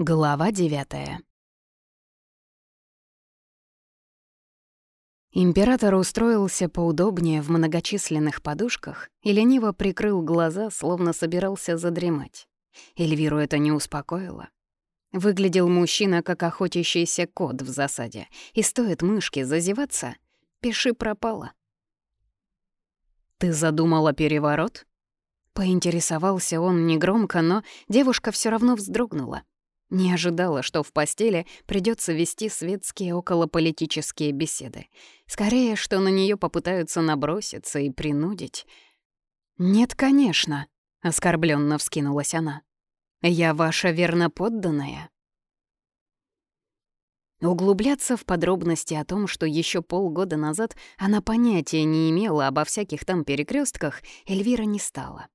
Глава девятая Император устроился поудобнее в многочисленных подушках и лениво прикрыл глаза, словно собирался задремать. Эльвиру это не успокоило. Выглядел мужчина, как охотящийся кот в засаде, и стоит мышке зазеваться, пиши пропало. «Ты задумала переворот?» Поинтересовался он негромко, но девушка все равно вздрогнула. Не ожидала, что в постели придется вести светские околополитические беседы. Скорее, что на нее попытаются наброситься и принудить. «Нет, конечно», — оскорбленно вскинулась она. «Я ваша верноподданная». Углубляться в подробности о том, что еще полгода назад она понятия не имела обо всяких там перекрестках, Эльвира не стала.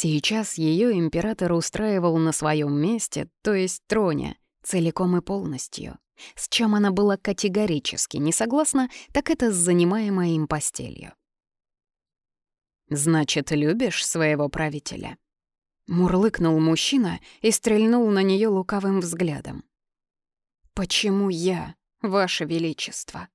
Сейчас ее император устраивал на своем месте, то есть троне, целиком и полностью. С чем она была категорически не согласна, так это с занимаемой им постелью. «Значит, любишь своего правителя?» Мурлыкнул мужчина и стрельнул на нее лукавым взглядом. «Почему я, ваше величество?»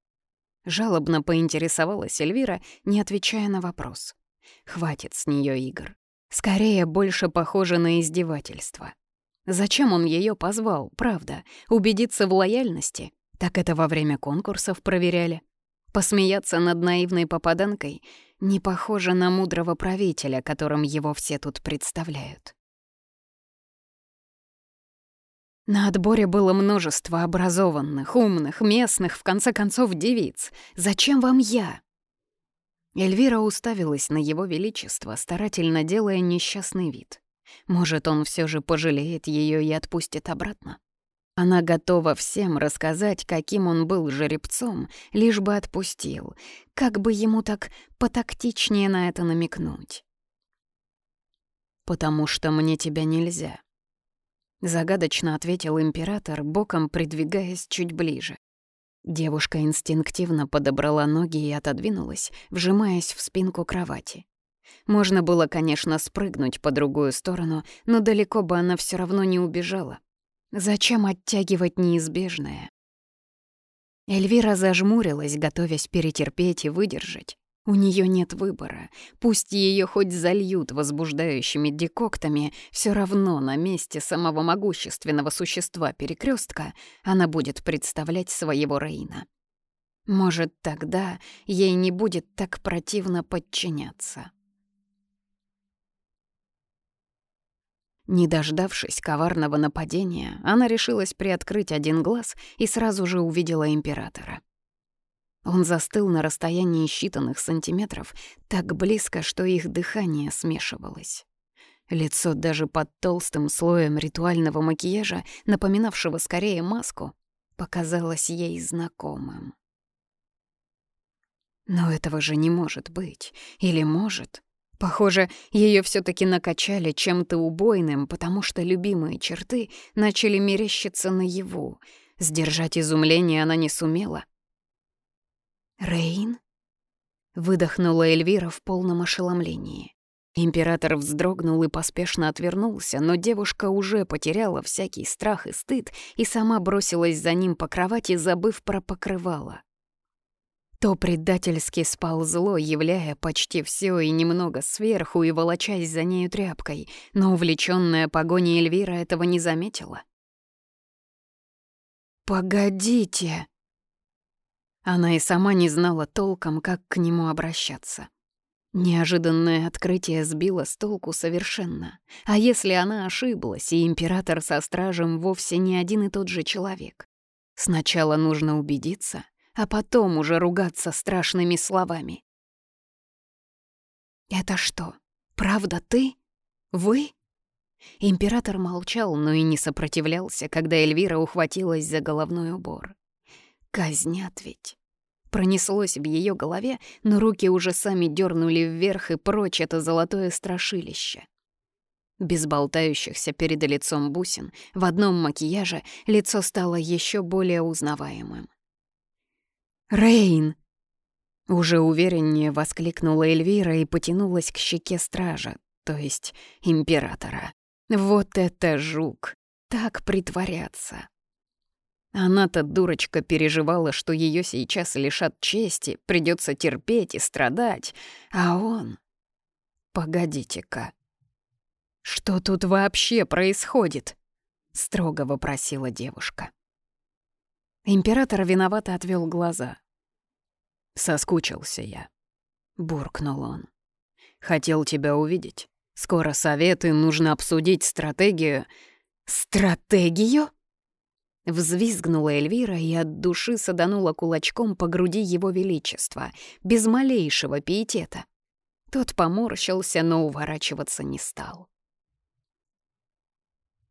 Жалобно поинтересовалась Эльвира, не отвечая на вопрос. «Хватит с нее игр. Скорее, больше похоже на издевательство. Зачем он ее позвал, правда? Убедиться в лояльности? Так это во время конкурсов проверяли. Посмеяться над наивной попаданкой не похоже на мудрого правителя, которым его все тут представляют. На отборе было множество образованных, умных, местных, в конце концов, девиц. Зачем вам я? Эльвира уставилась на его величество, старательно делая несчастный вид. Может, он все же пожалеет ее и отпустит обратно? Она готова всем рассказать, каким он был жеребцом, лишь бы отпустил, как бы ему так потактичнее на это намекнуть. «Потому что мне тебя нельзя», — загадочно ответил император, боком придвигаясь чуть ближе. Девушка инстинктивно подобрала ноги и отодвинулась, вжимаясь в спинку кровати. Можно было, конечно, спрыгнуть по другую сторону, но далеко бы она все равно не убежала. Зачем оттягивать неизбежное? Эльвира зажмурилась, готовясь перетерпеть и выдержать. У нее нет выбора. Пусть ее хоть зальют возбуждающими декоктами, все равно на месте самого могущественного существа перекрестка она будет представлять своего Рейна. Может, тогда ей не будет так противно подчиняться. Не дождавшись коварного нападения, она решилась приоткрыть один глаз и сразу же увидела императора. Он застыл на расстоянии считанных сантиметров, так близко, что их дыхание смешивалось. Лицо даже под толстым слоем ритуального макияжа, напоминавшего скорее маску, показалось ей знакомым. Но этого же не может быть. Или может? Похоже, ее все таки накачали чем-то убойным, потому что любимые черты начали мерещиться наяву. Сдержать изумление она не сумела — «Рейн?» — выдохнула Эльвира в полном ошеломлении. Император вздрогнул и поспешно отвернулся, но девушка уже потеряла всякий страх и стыд и сама бросилась за ним по кровати, забыв про покрывало. То предательски спал зло, являя почти все и немного сверху и волочась за нею тряпкой, но увлечённая погоней Эльвира этого не заметила. «Погодите!» Она и сама не знала толком, как к нему обращаться. Неожиданное открытие сбило с толку совершенно. А если она ошиблась, и император со стражем вовсе не один и тот же человек? Сначала нужно убедиться, а потом уже ругаться страшными словами. «Это что, правда ты? Вы?» Император молчал, но и не сопротивлялся, когда Эльвира ухватилась за головной убор. Казнят ведь. Пронеслось в ее голове, но руки уже сами дернули вверх и прочь это золотое страшилище. Без болтающихся перед лицом бусин, в одном макияже лицо стало еще более узнаваемым. «Рейн!» Уже увереннее воскликнула Эльвира и потянулась к щеке стража, то есть императора. «Вот это жук! так притворяться? Она-то, дурочка, переживала, что ее сейчас лишат чести, придется терпеть и страдать, а он... Погодите-ка. Что тут вообще происходит? Строго вопросила девушка. Император виновато отвел глаза. «Соскучился я», — буркнул он. «Хотел тебя увидеть. Скоро советы, нужно обсудить стратегию». «Стратегию?» Взвизгнула Эльвира и от души саданула кулачком по груди его величества, без малейшего пиетета. Тот поморщился, но уворачиваться не стал.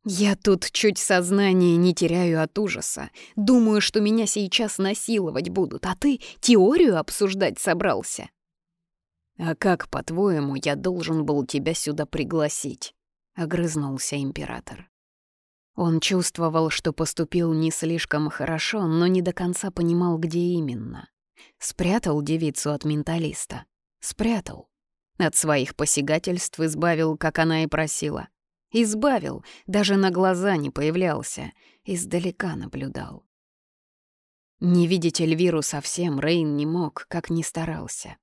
«Я тут чуть сознание не теряю от ужаса. Думаю, что меня сейчас насиловать будут, а ты теорию обсуждать собрался». «А как, по-твоему, я должен был тебя сюда пригласить?» — огрызнулся император. Он чувствовал, что поступил не слишком хорошо, но не до конца понимал, где именно. Спрятал девицу от менталиста. Спрятал. От своих посягательств избавил, как она и просила. Избавил, даже на глаза не появлялся, издалека наблюдал. Не видеть Эльвиру совсем Рейн не мог, как ни старался.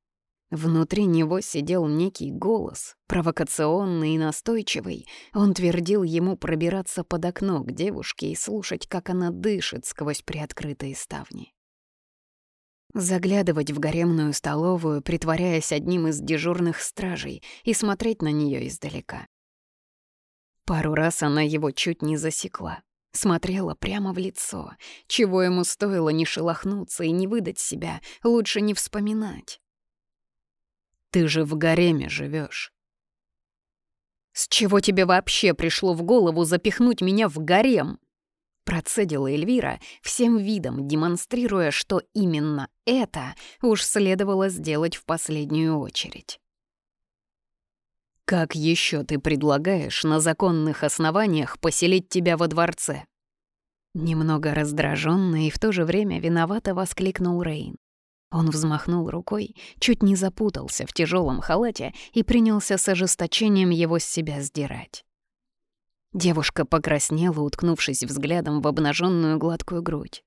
Внутри него сидел некий голос, провокационный и настойчивый. Он твердил ему пробираться под окно к девушке и слушать, как она дышит сквозь приоткрытые ставни. Заглядывать в гаремную столовую, притворяясь одним из дежурных стражей, и смотреть на нее издалека. Пару раз она его чуть не засекла. Смотрела прямо в лицо. Чего ему стоило не шелохнуться и не выдать себя, лучше не вспоминать. Ты же в гареме живешь. «С чего тебе вообще пришло в голову запихнуть меня в гарем?» Процедила Эльвира, всем видом демонстрируя, что именно это уж следовало сделать в последнюю очередь. «Как еще ты предлагаешь на законных основаниях поселить тебя во дворце?» Немного раздраженно и в то же время виновато воскликнул Рейн. Он взмахнул рукой, чуть не запутался в тяжелом халате и принялся с ожесточением его с себя сдирать. Девушка покраснела, уткнувшись взглядом в обнаженную гладкую грудь.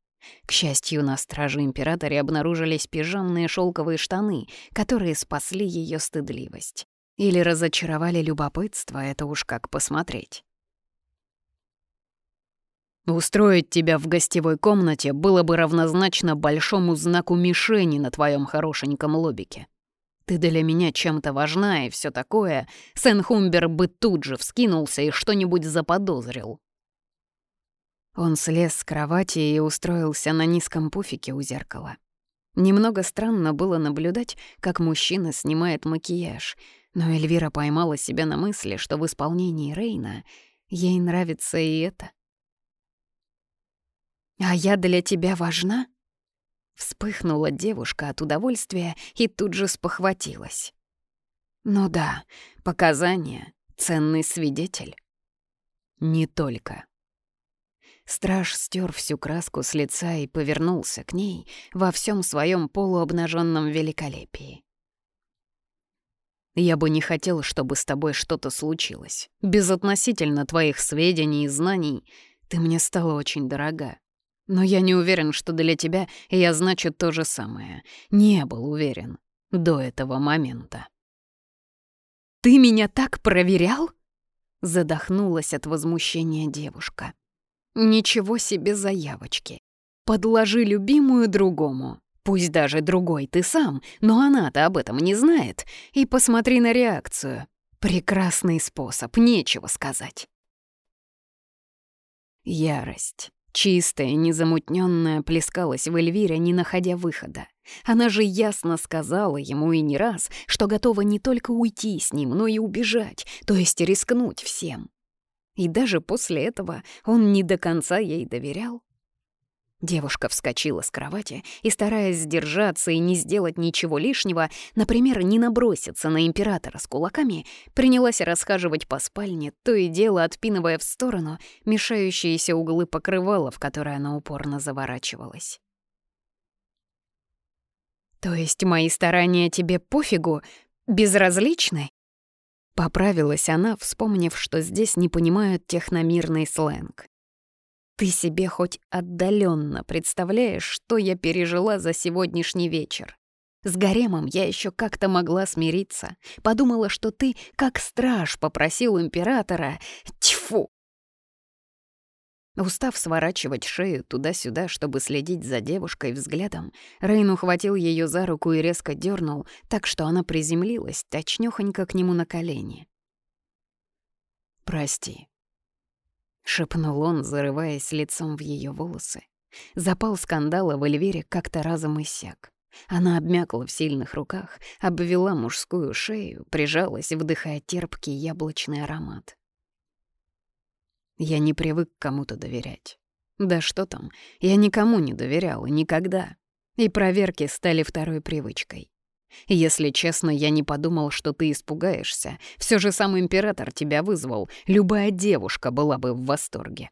К счастью, на страже императоре обнаружились пижамные шелковые штаны, которые спасли ее стыдливость. Или разочаровали любопытство, это уж как посмотреть. Устроить тебя в гостевой комнате было бы равнозначно большому знаку мишени на твоем хорошеньком лобике. Ты для меня чем-то важна и все такое. Сен-Хумбер бы тут же вскинулся и что-нибудь заподозрил. Он слез с кровати и устроился на низком пуфике у зеркала. Немного странно было наблюдать, как мужчина снимает макияж, но Эльвира поймала себя на мысли, что в исполнении Рейна ей нравится и это — «А я для тебя важна?» Вспыхнула девушка от удовольствия и тут же спохватилась. «Ну да, показания, ценный свидетель». «Не только». Страж стер всю краску с лица и повернулся к ней во всем своем полуобнаженном великолепии. «Я бы не хотел, чтобы с тобой что-то случилось. Безотносительно твоих сведений и знаний ты мне стала очень дорога. Но я не уверен, что для тебя я значу то же самое. Не был уверен до этого момента. «Ты меня так проверял?» Задохнулась от возмущения девушка. «Ничего себе заявочки. Подложи любимую другому. Пусть даже другой ты сам, но она-то об этом не знает. И посмотри на реакцию. Прекрасный способ, нечего сказать». Ярость. Чистая, незамутненная плескалась в Эльвире, не находя выхода. Она же ясно сказала ему и не раз, что готова не только уйти с ним, но и убежать, то есть рискнуть всем. И даже после этого он не до конца ей доверял. Девушка вскочила с кровати и, стараясь сдержаться и не сделать ничего лишнего, например, не наброситься на императора с кулаками, принялась расхаживать по спальне, то и дело отпинывая в сторону мешающиеся углы покрывала, в которые она упорно заворачивалась. «То есть мои старания тебе пофигу? Безразличны?» Поправилась она, вспомнив, что здесь не понимают техномирный сленг. Ты себе хоть отдаленно представляешь, что я пережила за сегодняшний вечер? С гаремом я еще как-то могла смириться. Подумала, что ты, как страж, попросил императора. Тьфу! Устав сворачивать шею туда-сюда, чтобы следить за девушкой взглядом, Рейн ухватил ее за руку и резко дернул, так что она приземлилась, точнёхонько к нему на колени. «Прости», — шепнул он, зарываясь лицом в ее волосы. Запал скандала в Эльвире как-то разом иссяк. Она обмякла в сильных руках, обвела мужскую шею, прижалась, вдыхая терпкий яблочный аромат. Я не привык кому-то доверять. Да что там, я никому не доверял и никогда. И проверки стали второй привычкой. Если честно, я не подумал, что ты испугаешься. Все же сам император тебя вызвал. Любая девушка была бы в восторге.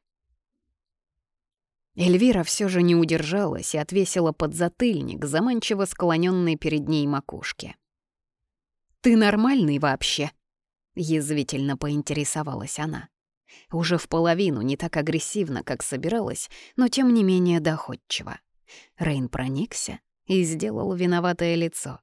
Эльвира все же не удержалась и отвесила подзатыльник, заманчиво склоненной перед ней макушке. «Ты нормальный вообще?» — язвительно поинтересовалась она. Уже в половину, не так агрессивно, как собиралась, но тем не менее доходчиво. Рейн проникся и сделал виноватое лицо.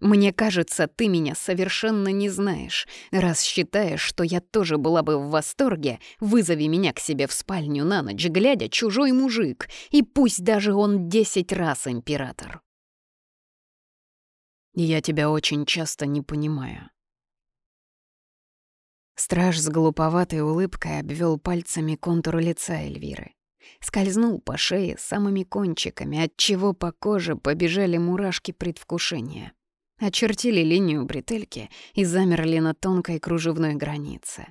Мне кажется, ты меня совершенно не знаешь. Раз считаешь, что я тоже была бы в восторге, вызови меня к себе в спальню на ночь, глядя чужой мужик, и пусть даже он десять раз император. Я тебя очень часто не понимаю. Страж с глуповатой улыбкой обвел пальцами контур лица Эльвиры. Скользнул по шее самыми кончиками, отчего по коже побежали мурашки предвкушения очертили линию бретельки и замерли на тонкой кружевной границе.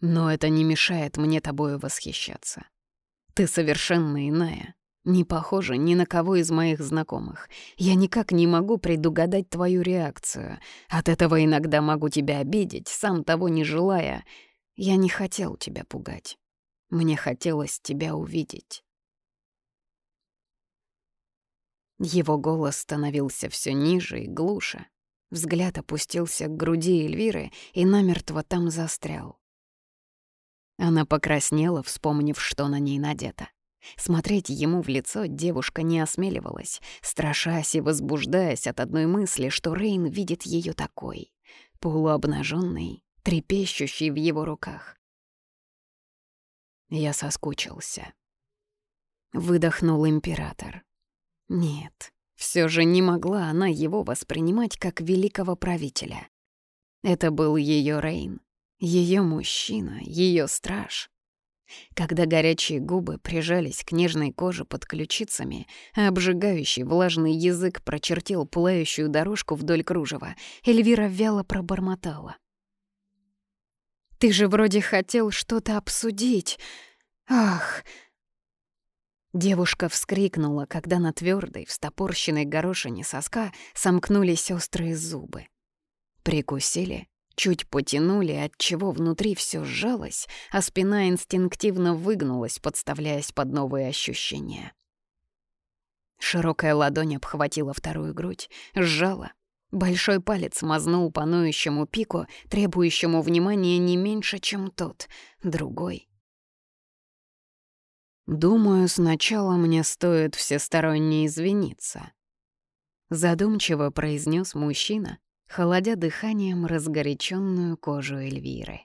Но это не мешает мне тобою восхищаться. Ты совершенно иная, не похожа ни на кого из моих знакомых. Я никак не могу предугадать твою реакцию. От этого иногда могу тебя обидеть, сам того не желая. Я не хотел тебя пугать. Мне хотелось тебя увидеть. Его голос становился все ниже и глуше. Взгляд опустился к груди Эльвиры и намертво там застрял. Она покраснела, вспомнив, что на ней надето. Смотреть ему в лицо девушка не осмеливалась, страшась и возбуждаясь от одной мысли, что Рейн видит ее такой, полуобнаженной, трепещущей в его руках. Я соскучился. Выдохнул император. Нет, все же не могла она его воспринимать как великого правителя. Это был ее Рейн, ее мужчина, ее страж. Когда горячие губы прижались к нежной коже под ключицами, а обжигающий влажный язык прочертил пылающую дорожку вдоль кружева, Эльвира вяло пробормотала. «Ты же вроде хотел что-то обсудить. Ах!» Девушка вскрикнула, когда на твердой, встопорщенной горошине соска сомкнулись острые зубы. Прикусили, чуть потянули, отчего внутри все сжалось, а спина инстинктивно выгнулась, подставляясь под новые ощущения. Широкая ладонь обхватила вторую грудь, сжала. Большой палец мазнул по ноющему пику, требующему внимания не меньше, чем тот, другой Думаю, сначала мне стоит всесторонне извиниться. Задумчиво произнес мужчина, холодя дыханием разгоряченную кожу Эльвиры.